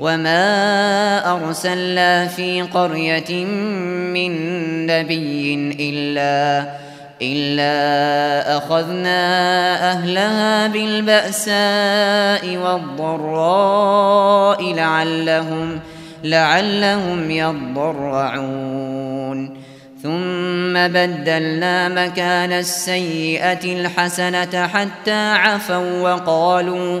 وما أرسلنا في قرية من نبي إلا إلا أخذنا أهلها بالبأساء والضراء لعلهم لعلهم يضرعون ثم بدلنا مكان السيئة الحسنة حتى عفوا وقالوا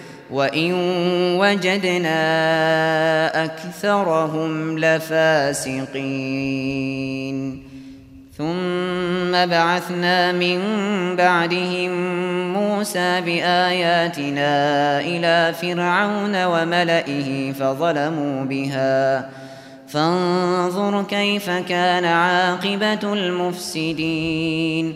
وَإِن وَجَدْنَا أَكْثَرَهُمْ لَفَاسِقِينَ ثم بعثنا من بعدهم موسى بآياتنا إلى فرعون وملئه فظلموا بها فانظر كيف كان عاقبة المفسدين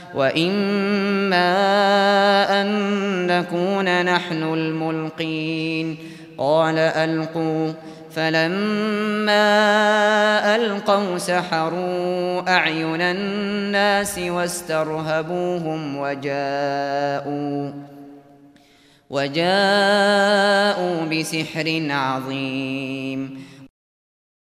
وإما أن نكون نحن الملقين قال ألقوا فلما ألقوا سحروا أعين الناس واسترهبوهم وجاءوا وجاءوا بسحر عظيم